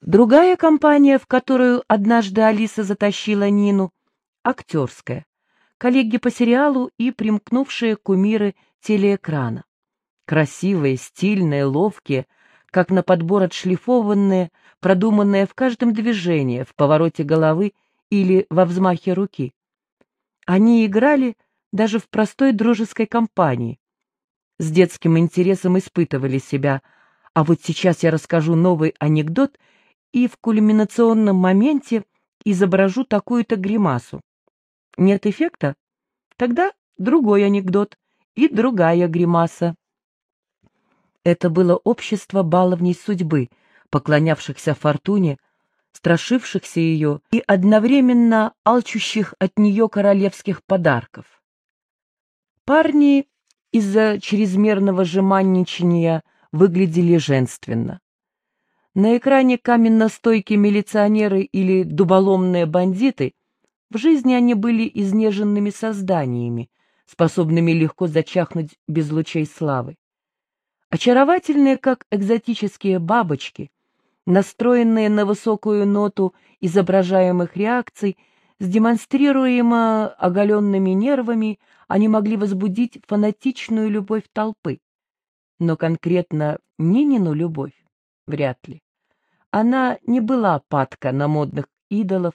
Другая компания, в которую однажды Алиса затащила Нину, актерская, коллеги по сериалу и примкнувшие кумиры телеэкрана. Красивые, стильные, ловкие, как на подбор отшлифованные, продуманные в каждом движении, в повороте головы или во взмахе руки. Они играли даже в простой дружеской компании. С детским интересом испытывали себя, а вот сейчас я расскажу новый анекдот — и в кульминационном моменте изображу такую-то гримасу. Нет эффекта? Тогда другой анекдот и другая гримаса. Это было общество баловней судьбы, поклонявшихся фортуне, страшившихся ее и одновременно алчущих от нее королевских подарков. Парни из-за чрезмерного жеманничания выглядели женственно. На экране каменно-стойкие милиционеры или дуболомные бандиты, в жизни они были изнеженными созданиями, способными легко зачахнуть без лучей славы. Очаровательные, как экзотические бабочки, настроенные на высокую ноту изображаемых реакций, с демонстрируемо оголенными нервами, они могли возбудить фанатичную любовь толпы. Но конкретно Нинину любовь Вряд ли. Она не была падка на модных идолов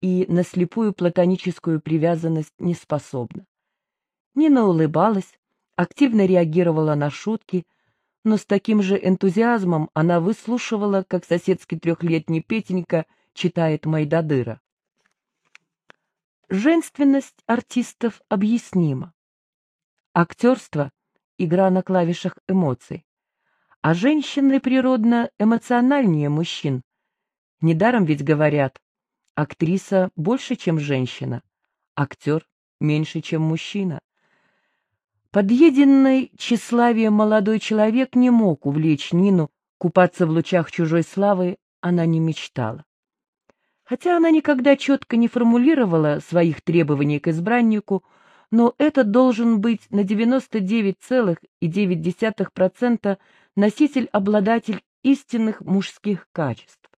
и на слепую платоническую привязанность не способна. Нина улыбалась, активно реагировала на шутки, но с таким же энтузиазмом она выслушивала, как соседский трехлетний Петенька читает Майдадыра. Женственность артистов объяснима. Актерство — игра на клавишах эмоций. А женщины природно эмоциональнее мужчин. Недаром ведь говорят, актриса больше, чем женщина, актер меньше, чем мужчина. Подъеденный тщеславием молодой человек не мог увлечь Нину, купаться в лучах чужой славы она не мечтала. Хотя она никогда четко не формулировала своих требований к избраннику, но это должен быть на 99,9% носитель-обладатель истинных мужских качеств.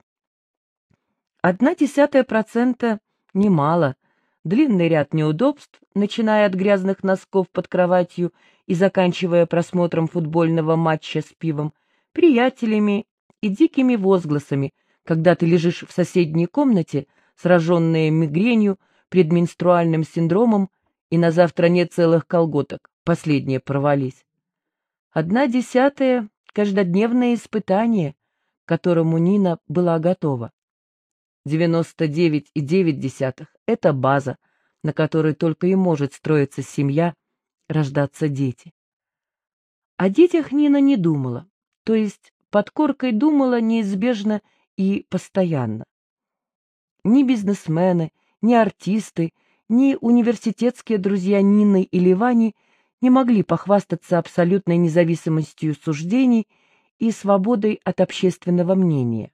Одна десятая процента немало, длинный ряд неудобств, начиная от грязных носков под кроватью и заканчивая просмотром футбольного матча с пивом, приятелями и дикими возгласами, когда ты лежишь в соседней комнате, сраженная мигренью, предменструальным синдромом, и на завтра нет целых колготок, последние порвались. Одна десятая каждодневное испытание, к которому Нина была готова. 99,9 — это база, на которой только и может строиться семья, рождаться дети. О детях Нина не думала, то есть под коркой думала неизбежно и постоянно. Ни бизнесмены, ни артисты, ни университетские друзья Нины или Вани — не могли похвастаться абсолютной независимостью суждений и свободой от общественного мнения.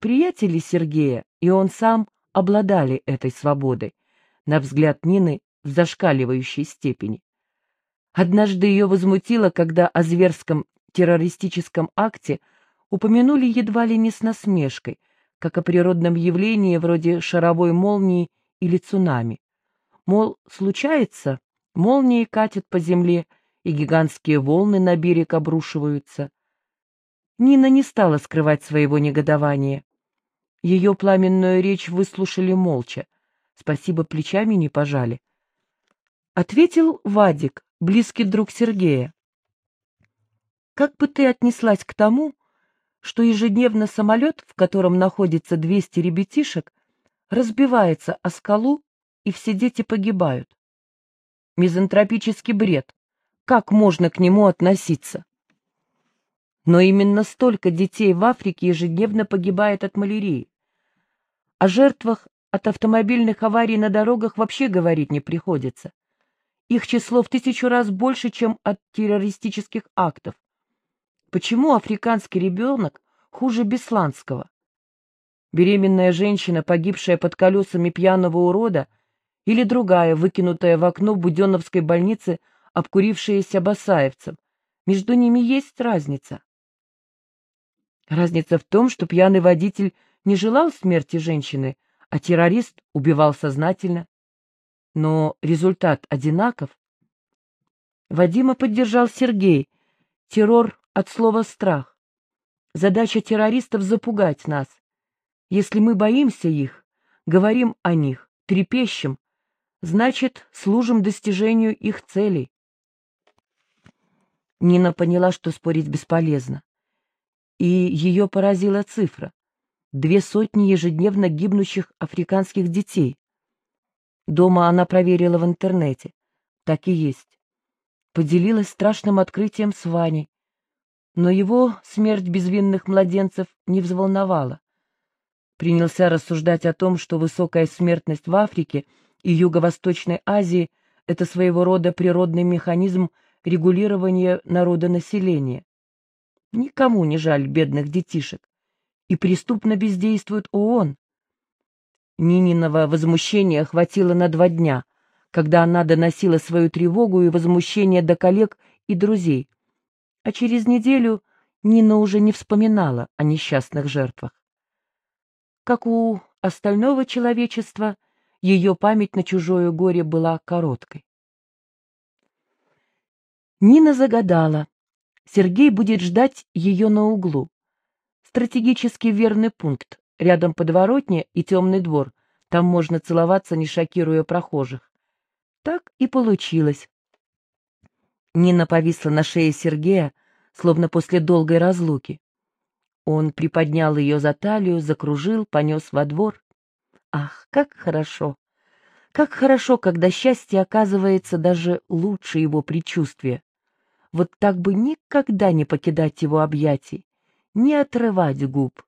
Приятели Сергея и он сам обладали этой свободой, на взгляд Нины в зашкаливающей степени. Однажды ее возмутило, когда о зверском террористическом акте упомянули едва ли не с насмешкой, как о природном явлении вроде шаровой молнии или цунами. Мол, случается, Молнии катят по земле, и гигантские волны на берег обрушиваются. Нина не стала скрывать своего негодования. Ее пламенную речь выслушали молча. Спасибо, плечами не пожали. Ответил Вадик, близкий друг Сергея. Как бы ты отнеслась к тому, что ежедневно самолет, в котором находится 200 ребятишек, разбивается о скалу, и все дети погибают? Мизантропический бред. Как можно к нему относиться? Но именно столько детей в Африке ежедневно погибает от малярии. О жертвах от автомобильных аварий на дорогах вообще говорить не приходится. Их число в тысячу раз больше, чем от террористических актов. Почему африканский ребенок хуже бесланского? Беременная женщина, погибшая под колесами пьяного урода, или другая, выкинутая в окно Буденновской больницы, обкурившаяся басаевцем. Между ними есть разница. Разница в том, что пьяный водитель не желал смерти женщины, а террорист убивал сознательно. Но результат одинаков. Вадима поддержал Сергей. Террор от слова «страх». Задача террористов — запугать нас. Если мы боимся их, говорим о них, трепещем, значит, служим достижению их целей. Нина поняла, что спорить бесполезно. И ее поразила цифра. Две сотни ежедневно гибнущих африканских детей. Дома она проверила в интернете. Так и есть. Поделилась страшным открытием с Ваней. Но его смерть безвинных младенцев не взволновала. Принялся рассуждать о том, что высокая смертность в Африке и Юго-Восточной Азии — это своего рода природный механизм регулирования народонаселения. Никому не жаль бедных детишек. И преступно бездействует ООН. Нининого возмущения хватило на два дня, когда она доносила свою тревогу и возмущение до коллег и друзей. А через неделю Нина уже не вспоминала о несчастных жертвах. Как у остального человечества, ее память на чужое горе была короткой. Нина загадала. Сергей будет ждать ее на углу. Стратегически верный пункт. Рядом подворотня и темный двор. Там можно целоваться, не шокируя прохожих. Так и получилось. Нина повисла на шее Сергея, словно после долгой разлуки. Он приподнял ее за талию, закружил, понес во двор. Ах, как хорошо! Как хорошо, когда счастье оказывается даже лучше его предчувствия. Вот так бы никогда не покидать его объятий, не отрывать губ.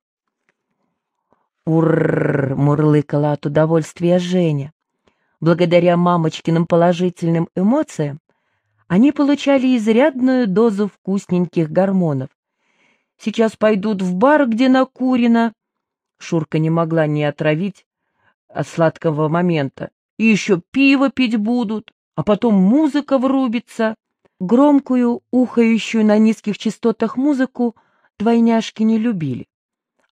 Урррр, мурлыкала от удовольствия Женя. Благодаря мамочкиным положительным эмоциям они получали изрядную дозу вкусненьких гормонов. Сейчас пойдут в бар, где накурено. Шурка не могла не отравить от сладкого момента. И еще пиво пить будут, а потом музыка врубится. Громкую, ухающую на низких частотах музыку двойняшки не любили.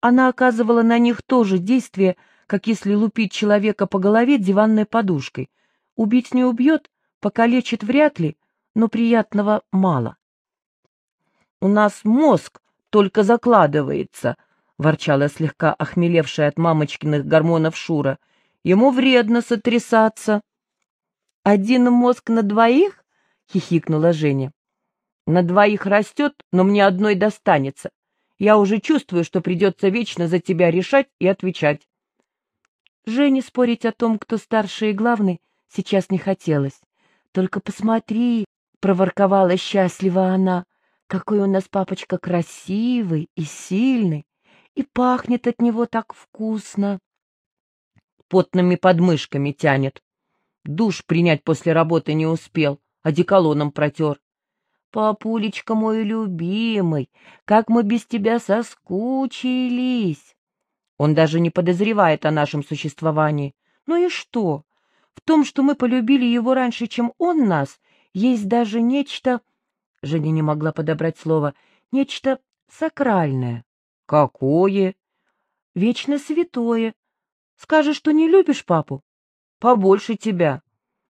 Она оказывала на них то же действие, как если лупить человека по голове диванной подушкой. Убить не убьет, покалечит вряд ли, но приятного мало. «У нас мозг только закладывается», — ворчала слегка охмелевшая от мамочкиных гормонов Шура. «Ему вредно сотрясаться». «Один мозг на двоих?» — хихикнула Женя. «На двоих растет, но мне одной достанется. Я уже чувствую, что придется вечно за тебя решать и отвечать». Жене спорить о том, кто старше и главный, сейчас не хотелось. «Только посмотри», — проворковала счастливо она, — «какой у нас папочка красивый и сильный, и пахнет от него так вкусно». Потными подмышками тянет. Душ принять после работы не успел одеколоном протер. «Папулечка мой любимый, как мы без тебя соскучились!» Он даже не подозревает о нашем существовании. Ну и что? В том, что мы полюбили его раньше, чем он нас, есть даже нечто... Женя не могла подобрать слово. Нечто сакральное. Какое? Вечно святое. Скажешь, что не любишь папу? Побольше тебя.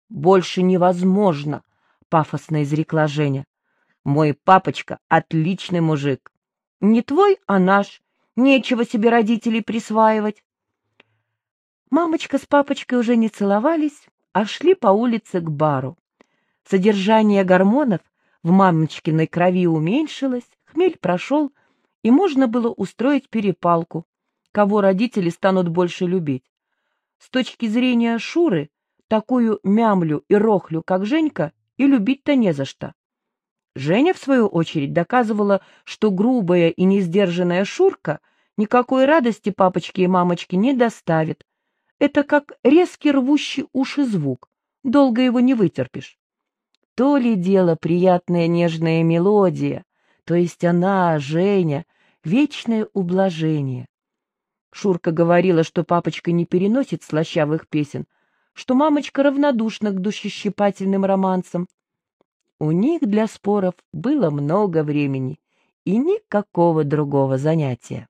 Больше невозможно. — пафосно изрекла Женя. «Мой папочка — отличный мужик. Не твой, а наш. Нечего себе родителей присваивать». Мамочка с папочкой уже не целовались, а шли по улице к бару. Содержание гормонов в мамочкиной крови уменьшилось, хмель прошел, и можно было устроить перепалку, кого родители станут больше любить. С точки зрения Шуры, такую мямлю и рохлю, как Женька, и любить-то не за что. Женя, в свою очередь, доказывала, что грубая и несдержанная Шурка никакой радости папочке и мамочке не доставит. Это как резкий рвущий уши звук, долго его не вытерпишь. То ли дело приятная нежная мелодия, то есть она, Женя, вечное ублажение. Шурка говорила, что папочка не переносит слащавых песен, что мамочка равнодушна к душещипательным романсам. У них для споров было много времени, и никакого другого занятия.